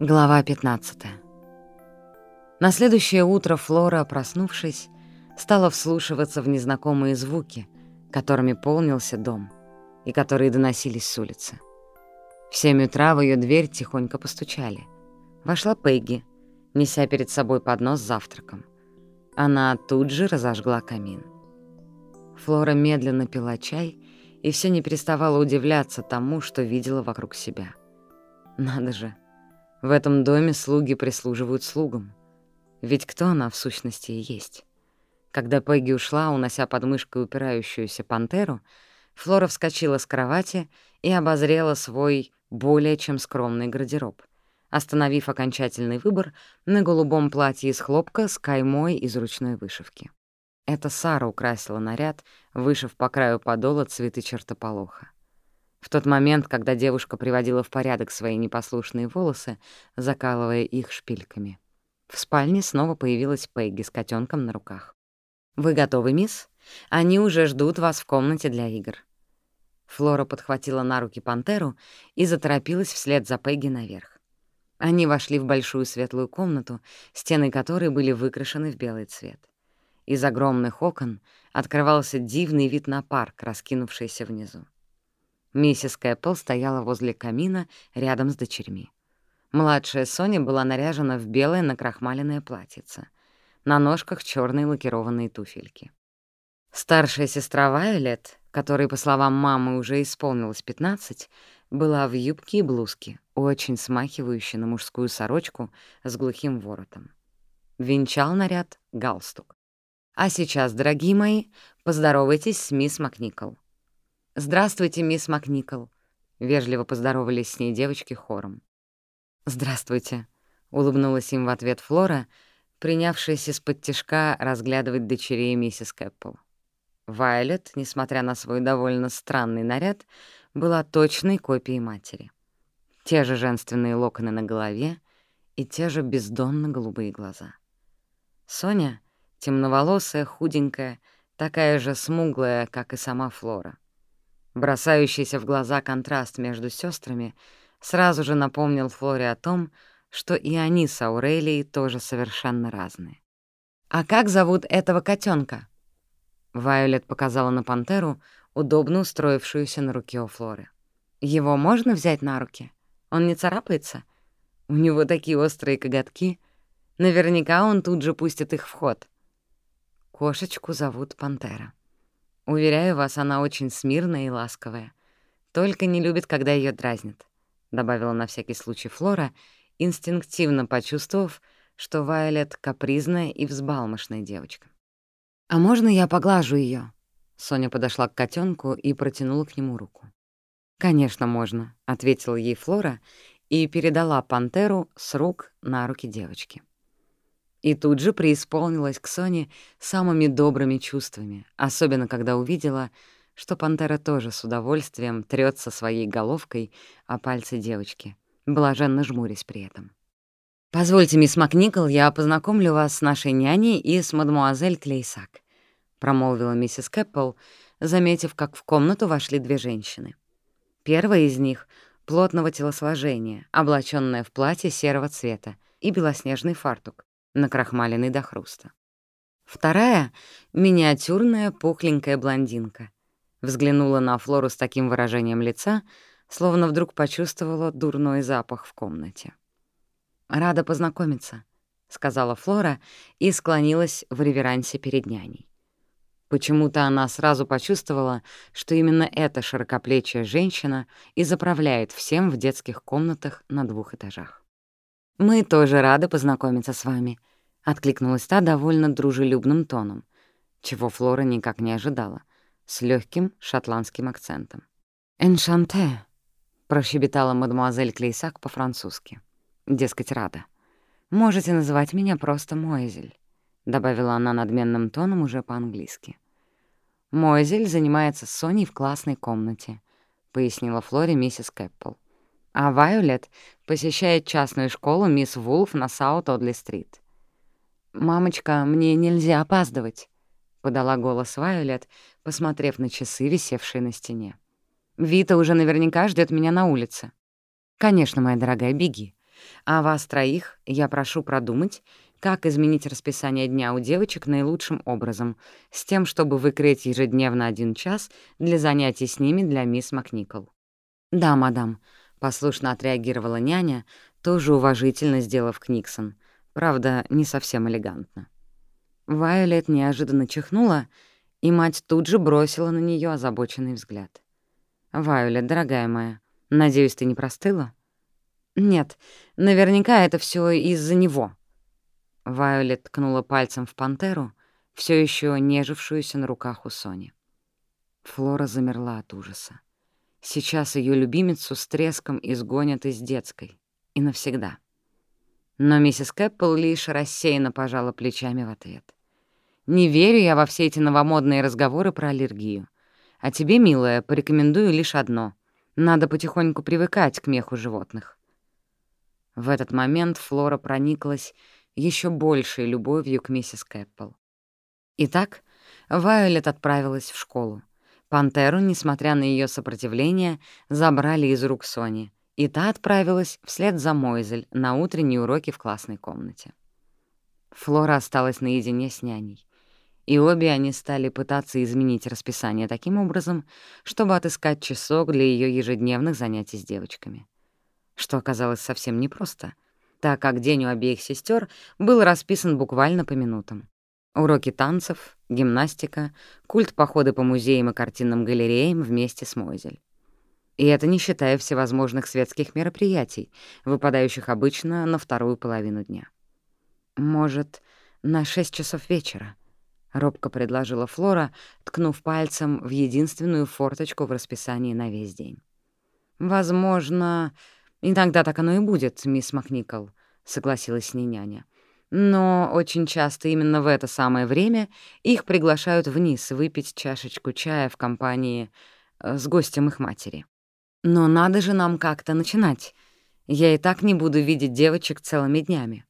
Глава 15 На следующее утро Флора, проснувшись, стала вслушиваться в незнакомые звуки, которыми полнился дом, и которые доносились с улицы. В семь утра в ее дверь тихонько постучали. Вошла Пегги, неся перед собой поднос с завтраком. Она тут же разожгла камин. Флора медленно пила чай и все не переставала удивляться тому, что видела вокруг себя. Надо же, в этом доме слуги прислуживают слугам. Ведь кто она в сущности и есть? Когда Пегги ушла, унося под мышкой упирающуюся пантеру, Флора вскочила с кровати и обозрела свой более чем скромный гардероб, остановив окончательный выбор на голубом платье из хлопка с каймой из ручной вышивки. Это Сара украсила наряд, вышив по краю подола цветы чертополоха. В тот момент, когда девушка приводила в порядок свои непослушные волосы, закалывая их шпильками. В спальне снова появилась Пегги с котенком на руках. «Вы готовы, мисс? Они уже ждут вас в комнате для игр». Флора подхватила на руки пантеру и заторопилась вслед за Пегги наверх. Они вошли в большую светлую комнату, стены которой были выкрашены в белый цвет. Из огромных окон открывался дивный вид на парк, раскинувшийся внизу. Миссис Кэппл стояла возле камина рядом с дочерьми. Младшая Соня была наряжена в белое накрахмаленное платьице. На ножках черные лакированные туфельки. Старшая сестра Вайолет, которой, по словам мамы, уже исполнилось 15, была в юбке и блузке, очень смахивающей на мужскую сорочку с глухим воротом. Венчал наряд галстук. А сейчас, дорогие мои, поздоровайтесь с мисс Макникол. «Здравствуйте, мисс Макникол», — вежливо поздоровались с ней девочки хором. «Здравствуйте», — улыбнулась им в ответ Флора, принявшаяся из-под тишка разглядывать дочерей миссис Кэппл. Вайлет, несмотря на свой довольно странный наряд, была точной копией матери. Те же женственные локоны на голове и те же бездонно-голубые глаза. Соня, темноволосая, худенькая, такая же смуглая, как и сама Флора — Бросающийся в глаза контраст между сестрами сразу же напомнил Флоре о том, что и они с Аурелией тоже совершенно разные. «А как зовут этого котенка? Вайолет показала на пантеру, удобно устроившуюся на руке у Флоры. «Его можно взять на руки? Он не царапается? У него такие острые коготки. Наверняка он тут же пустит их в ход». Кошечку зовут Пантера. Уверяю вас, она очень смирная и ласковая. Только не любит, когда ее дразнят», — добавила на всякий случай Флора, инстинктивно почувствовав, что Вайолет капризная и взбалмошная девочка. «А можно я поглажу ее? Соня подошла к котенку и протянула к нему руку. «Конечно, можно», — ответила ей Флора и передала пантеру с рук на руки девочки. И тут же преисполнилась к Соне самыми добрыми чувствами, особенно когда увидела, что пантера тоже с удовольствием трется своей головкой о пальцы девочки, блаженно жмурясь при этом. «Позвольте, мисс Макникол, я познакомлю вас с нашей няней и с мадемуазель Клейсак», — промолвила миссис Кэппл, заметив, как в комнату вошли две женщины. Первая из них — плотного телосложения, облачённая в платье серого цвета и белоснежный фартук, накрахмаленный до хруста. Вторая — миниатюрная пухленькая блондинка. Взглянула на Флору с таким выражением лица, словно вдруг почувствовала дурной запах в комнате. «Рада познакомиться», — сказала Флора и склонилась в реверансе перед няней. Почему-то она сразу почувствовала, что именно эта широкоплечья женщина и заправляет всем в детских комнатах на двух этажах. «Мы тоже рады познакомиться с вами», — откликнулась та довольно дружелюбным тоном, чего Флора никак не ожидала, с легким шотландским акцентом. «Эншанте», — прощебетала мадемуазель Клейсак по-французски. «Дескать, рада. Можете называть меня просто Моэзель», — добавила она надменным тоном уже по-английски. «Моэзель занимается с Соней в классной комнате», — пояснила Флоре миссис Кэппл. А Вайолет посещает частную школу мисс Вулф на Саут-Одли-стрит. «Мамочка, мне нельзя опаздывать», — подала голос Вайолет, посмотрев на часы, висевшие на стене. «Вита уже наверняка ждет меня на улице». «Конечно, моя дорогая, беги. А вас троих я прошу продумать, как изменить расписание дня у девочек наилучшим образом, с тем, чтобы выкрыть ежедневно один час для занятий с ними для мисс Макникол. «Да, мадам», — послушно отреагировала няня, тоже уважительно сделав Книксон, правда, не совсем элегантно. Вайолет неожиданно чихнула, и мать тут же бросила на нее озабоченный взгляд. «Вайолет, дорогая моя, надеюсь, ты не простыла?» «Нет, наверняка это все из-за него», Вайолет ткнула пальцем в пантеру, все еще нежившуюся на руках у Сони. Флора замерла от ужаса. Сейчас ее любимицу с треском изгонят из детской. И навсегда. Но миссис Кэппл лишь рассеянно пожала плечами в ответ. «Не верю я во все эти новомодные разговоры про аллергию. А тебе, милая, порекомендую лишь одно. Надо потихоньку привыкать к меху животных». В этот момент Флора прониклась еще большей любовью к миссис Кэппл. Итак, Вайолет отправилась в школу. Пантеру, несмотря на ее сопротивление, забрали из рук Сони, и та отправилась вслед за Мойзель на утренние уроки в классной комнате. Флора осталась наедине с няней, и обе они стали пытаться изменить расписание таким образом, чтобы отыскать часок для ее ежедневных занятий с девочками. Что оказалось совсем непросто — так как день у обеих сестер был расписан буквально по минутам. Уроки танцев, гимнастика, культ походы по музеям и картинным галереям вместе с Мойзель. И это не считая всевозможных светских мероприятий, выпадающих обычно на вторую половину дня. «Может, на шесть часов вечера?» — робко предложила Флора, ткнув пальцем в единственную форточку в расписании на весь день. «Возможно, «Иногда так оно и будет, мисс Макникол», — согласилась с ней няня. «Но очень часто именно в это самое время их приглашают вниз выпить чашечку чая в компании э, с гостем их матери. Но надо же нам как-то начинать. Я и так не буду видеть девочек целыми днями.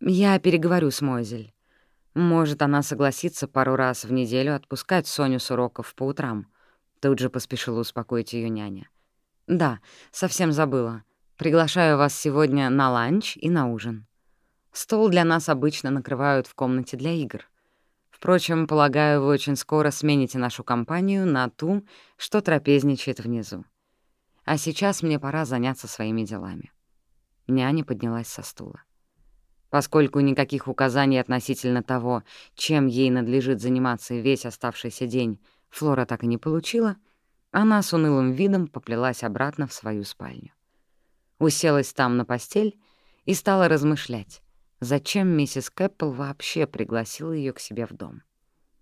Я переговорю с Мойзель. Может, она согласится пару раз в неделю отпускать Соню с уроков по утрам». Тут же поспешила успокоить ее няня. «Да, совсем забыла. Приглашаю вас сегодня на ланч и на ужин. Стол для нас обычно накрывают в комнате для игр. Впрочем, полагаю, вы очень скоро смените нашу компанию на ту, что трапезничает внизу. А сейчас мне пора заняться своими делами». Няня поднялась со стула. Поскольку никаких указаний относительно того, чем ей надлежит заниматься весь оставшийся день, Флора так и не получила — она с унылым видом поплелась обратно в свою спальню. Уселась там на постель и стала размышлять, зачем миссис Кэппл вообще пригласила ее к себе в дом.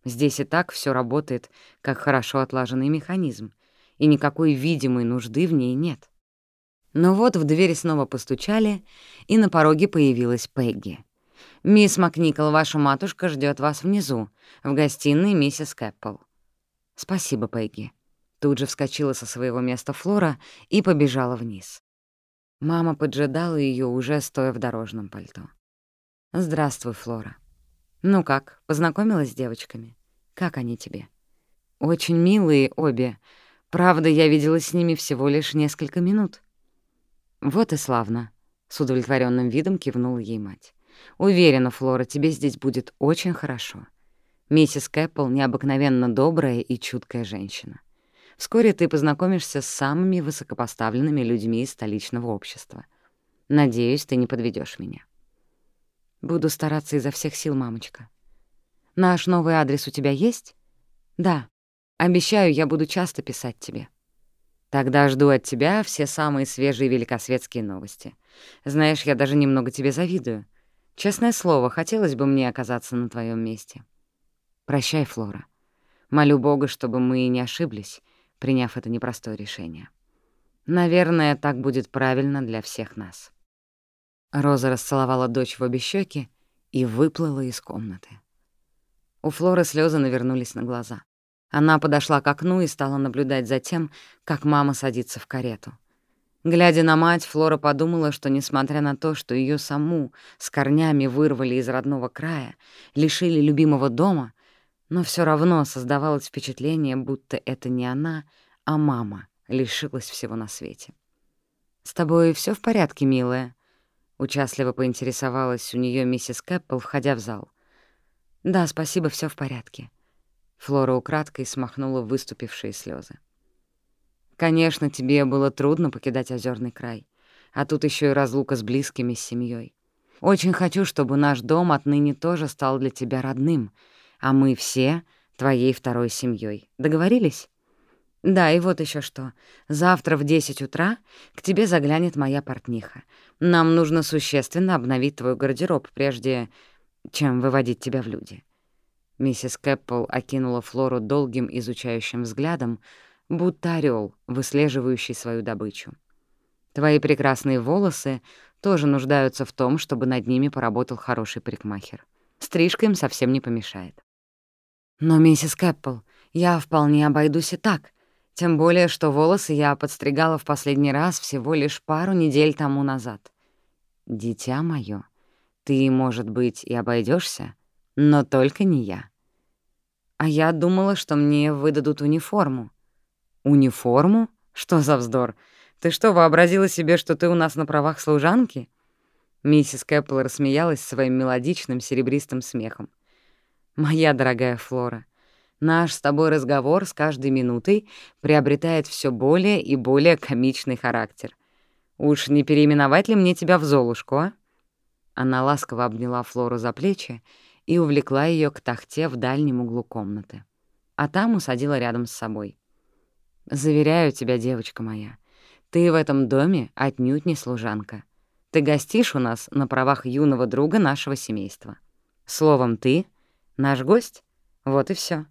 Здесь и так все работает, как хорошо отлаженный механизм, и никакой видимой нужды в ней нет. Но вот в двери снова постучали, и на пороге появилась Пегги. «Мисс Макникол, ваша матушка ждет вас внизу, в гостиной миссис Кэппл». «Спасибо, Пегги», Тут же вскочила со своего места Флора и побежала вниз. Мама поджидала ее уже стоя в дорожном пальто. «Здравствуй, Флора. Ну как, познакомилась с девочками? Как они тебе?» «Очень милые обе. Правда, я видела с ними всего лишь несколько минут». «Вот и славно», — с удовлетворенным видом кивнула ей мать. «Уверена, Флора, тебе здесь будет очень хорошо. Миссис Кэппл — необыкновенно добрая и чуткая женщина. Вскоре ты познакомишься с самыми высокопоставленными людьми из столичного общества. Надеюсь, ты не подведешь меня. Буду стараться изо всех сил, мамочка. Наш новый адрес у тебя есть? Да. Обещаю, я буду часто писать тебе. Тогда жду от тебя все самые свежие великосветские новости. Знаешь, я даже немного тебе завидую. Честное слово, хотелось бы мне оказаться на твоем месте. Прощай, Флора. Молю Бога, чтобы мы не ошиблись, приняв это непростое решение. Наверное, так будет правильно для всех нас. Роза расцеловала дочь в обе щеки и выплыла из комнаты. У Флоры слезы навернулись на глаза. Она подошла к окну и стала наблюдать за тем, как мама садится в карету. Глядя на мать, Флора подумала, что, несмотря на то, что ее саму с корнями вырвали из родного края, лишили любимого дома, но все равно создавалось впечатление, будто это не она, а мама лишилась всего на свете. «С тобой все в порядке, милая?» — участливо поинтересовалась у нее миссис Кэппл, входя в зал. «Да, спасибо, все в порядке». Флора украдкой смахнула выступившие слезы. «Конечно, тебе было трудно покидать озерный край, а тут еще и разлука с близкими, с семьей. Очень хочу, чтобы наш дом отныне тоже стал для тебя родным, а мы все — твоей второй семьей. Договорились?» «Да, и вот еще что. Завтра в 10 утра к тебе заглянет моя портниха. Нам нужно существенно обновить твой гардероб, прежде чем выводить тебя в люди». Миссис Кэппл окинула Флору долгим изучающим взглядом, будто орел, выслеживающий свою добычу. «Твои прекрасные волосы тоже нуждаются в том, чтобы над ними поработал хороший парикмахер. Стрижка им совсем не помешает». «Но, миссис Кэппл, я вполне обойдусь и так», тем более, что волосы я подстригала в последний раз всего лишь пару недель тому назад. Дитя моё, ты, может быть, и обойдешься, но только не я. А я думала, что мне выдадут униформу. Униформу? Что за вздор? Ты что, вообразила себе, что ты у нас на правах служанки? Миссис Кэппл рассмеялась своим мелодичным серебристым смехом. «Моя дорогая Флора, Наш с тобой разговор с каждой минутой приобретает все более и более комичный характер. Уж не переименовать ли мне тебя в Золушку, а?» Она ласково обняла Флору за плечи и увлекла ее к тахте в дальнем углу комнаты. А там усадила рядом с собой. «Заверяю тебя, девочка моя, ты в этом доме отнюдь не служанка. Ты гостишь у нас на правах юного друга нашего семейства. Словом, ты — наш гость. Вот и все.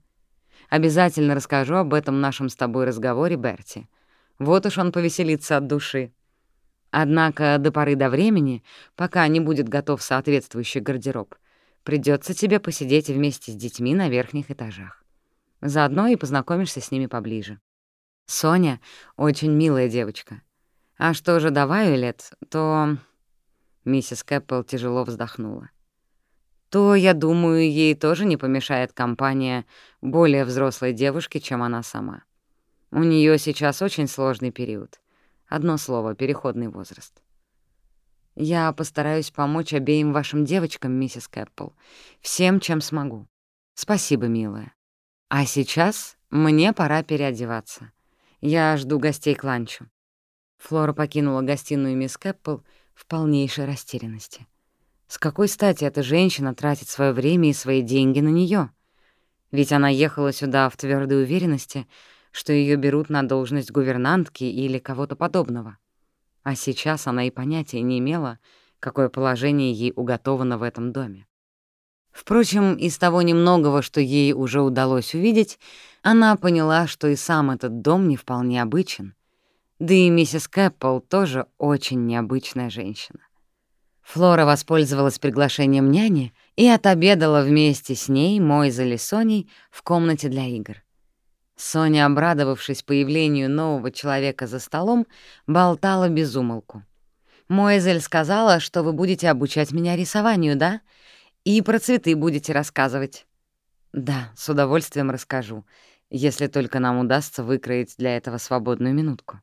Обязательно расскажу об этом нашем с тобой разговоре Берти. Вот уж он повеселится от души. Однако до поры до времени, пока не будет готов соответствующий гардероб, придется тебе посидеть вместе с детьми на верхних этажах. Заодно и познакомишься с ними поближе. Соня — очень милая девочка. А что же до Вайолет, то... Миссис Кэппел тяжело вздохнула то, я думаю, ей тоже не помешает компания более взрослой девушки, чем она сама. У нее сейчас очень сложный период. Одно слово — переходный возраст. Я постараюсь помочь обеим вашим девочкам, миссис Кэппл, всем, чем смогу. Спасибо, милая. А сейчас мне пора переодеваться. Я жду гостей к ланчу. Флора покинула гостиную мисс Кэппл в полнейшей растерянности. С какой стати эта женщина тратит свое время и свои деньги на нее? Ведь она ехала сюда в твердой уверенности, что ее берут на должность гувернантки или кого-то подобного. А сейчас она и понятия не имела, какое положение ей уготовано в этом доме. Впрочем, из того немногого, что ей уже удалось увидеть, она поняла, что и сам этот дом не вполне обычен. Да и миссис Кэппл тоже очень необычная женщина. Флора воспользовалась приглашением няни и отобедала вместе с ней, Мойзель и Соней в комнате для игр. Соня, обрадовавшись появлению нового человека за столом, болтала без умолку. «Мойзель сказала, что вы будете обучать меня рисованию, да? И про цветы будете рассказывать». «Да, с удовольствием расскажу, если только нам удастся выкроить для этого свободную минутку».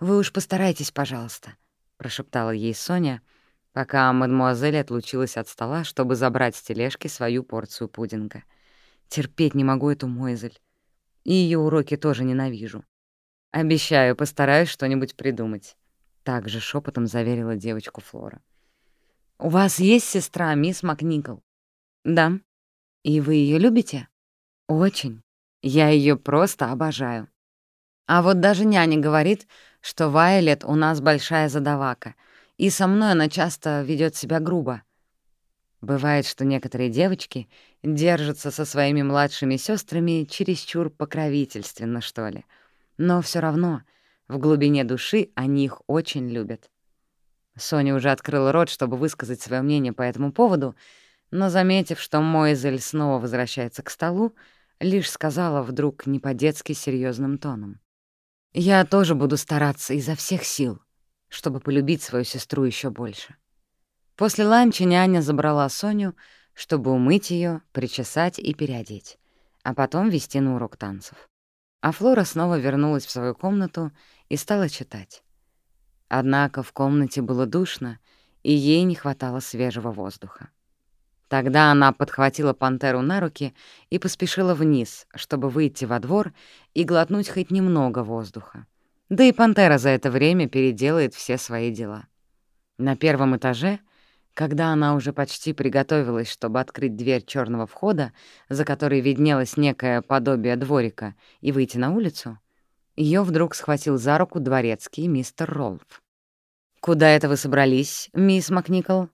«Вы уж постарайтесь, пожалуйста», — прошептала ей Соня, — пока мадемуазель отлучилась от стола, чтобы забрать с тележки свою порцию пудинга. Терпеть не могу эту Мойзель. И ее уроки тоже ненавижу. Обещаю, постараюсь что-нибудь придумать. Так же шепотом заверила девочку Флора. «У вас есть сестра, мисс Макникол?» «Да». «И вы ее любите?» «Очень. Я ее просто обожаю». А вот даже няня говорит, что Вайлет у нас большая задавака — и со мной она часто ведет себя грубо. Бывает, что некоторые девочки держатся со своими младшими сестрами чересчур покровительственно, что ли. Но все равно в глубине души они их очень любят. Соня уже открыла рот, чтобы высказать свое мнение по этому поводу, но, заметив, что Мойзель снова возвращается к столу, лишь сказала вдруг не по-детски серьезным тоном. «Я тоже буду стараться изо всех сил. Чтобы полюбить свою сестру еще больше. После ланча няня забрала Соню, чтобы умыть ее, причесать и переодеть, а потом вести на урок танцев. А Флора снова вернулась в свою комнату и стала читать. Однако в комнате было душно, и ей не хватало свежего воздуха. Тогда она подхватила пантеру на руки и поспешила вниз, чтобы выйти во двор и глотнуть хоть немного воздуха. Да и пантера за это время переделает все свои дела. На первом этаже, когда она уже почти приготовилась, чтобы открыть дверь черного входа, за которой виднелось некое подобие дворика, и выйти на улицу, ее вдруг схватил за руку дворецкий мистер Ролф. «Куда это вы собрались, мисс Макникол?»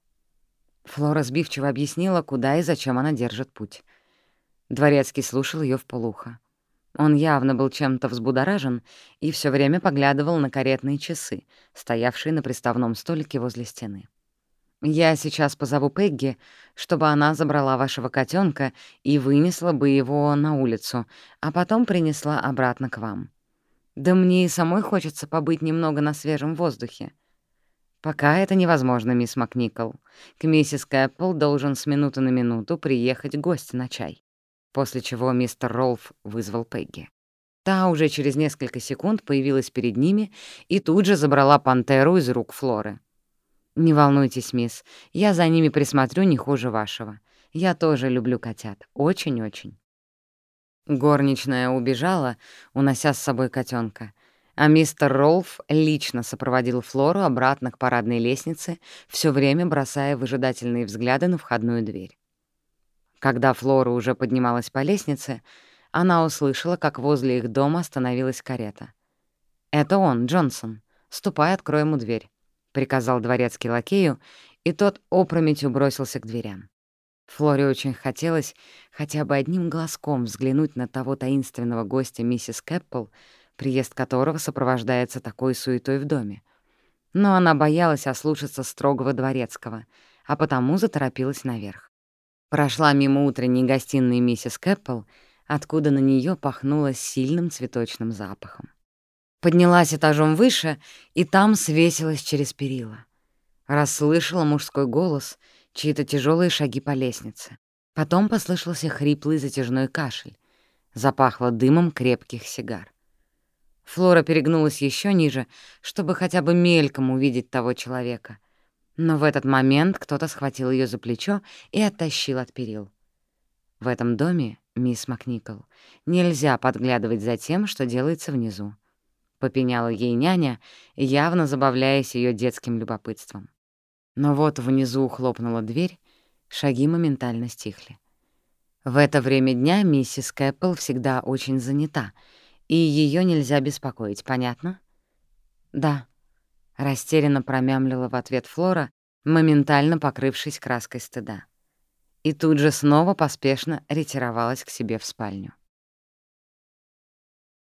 Флора сбивчиво объяснила, куда и зачем она держит путь. Дворецкий слушал ее в полухо. Он явно был чем-то взбудоражен и все время поглядывал на каретные часы, стоявшие на приставном столике возле стены. «Я сейчас позову Пегги, чтобы она забрала вашего котенка и вынесла бы его на улицу, а потом принесла обратно к вам. Да мне и самой хочется побыть немного на свежем воздухе. «Пока это невозможно, мисс Макникол. К миссис Кэппл должен с минуты на минуту приехать гость на чай». После чего мистер Ролф вызвал Пегги. Та уже через несколько секунд появилась перед ними и тут же забрала пантеру из рук Флоры. «Не волнуйтесь, мисс, я за ними присмотрю не хуже вашего. Я тоже люблю котят. Очень-очень». Горничная убежала, унося с собой котенка, а мистер Ролф лично сопроводил Флору обратно к парадной лестнице, все время бросая выжидательные взгляды на входную дверь. Когда Флора уже поднималась по лестнице, она услышала, как возле их дома остановилась карета. «Это он, Джонсон. Ступай, открой ему дверь», — приказал дворецкий лакею, и тот опрометью бросился к дверям. Флоре очень хотелось хотя бы одним глазком взглянуть на того таинственного гостя миссис Кэппл, приезд которого сопровождается такой суетой в доме. Но она боялась ослушаться строгого дворецкого, а потому заторопилась наверх. Прошла мимо утренней гостиной миссис Кэппл, откуда на нее пахнуло сильным цветочным запахом. Поднялась этажом выше, и там свесилась через перила. Расслышала мужской голос, чьи-то тяжелые шаги по лестнице. Потом послышался хриплый затяжной кашель. Запахло дымом крепких сигар. Флора перегнулась еще ниже, чтобы хотя бы мельком увидеть того человека. Но в этот момент кто-то схватил ее за плечо и оттащил от перил. В этом доме, мисс Макникол, нельзя подглядывать за тем, что делается внизу. Попеняла ей няня, явно забавляясь ее детским любопытством. Но вот внизу хлопнула дверь, шаги моментально стихли. В это время дня миссис Кэппл всегда очень занята — и ее нельзя беспокоить, понятно?» «Да», — растерянно промямлила в ответ Флора, моментально покрывшись краской стыда. И тут же снова поспешно ретировалась к себе в спальню.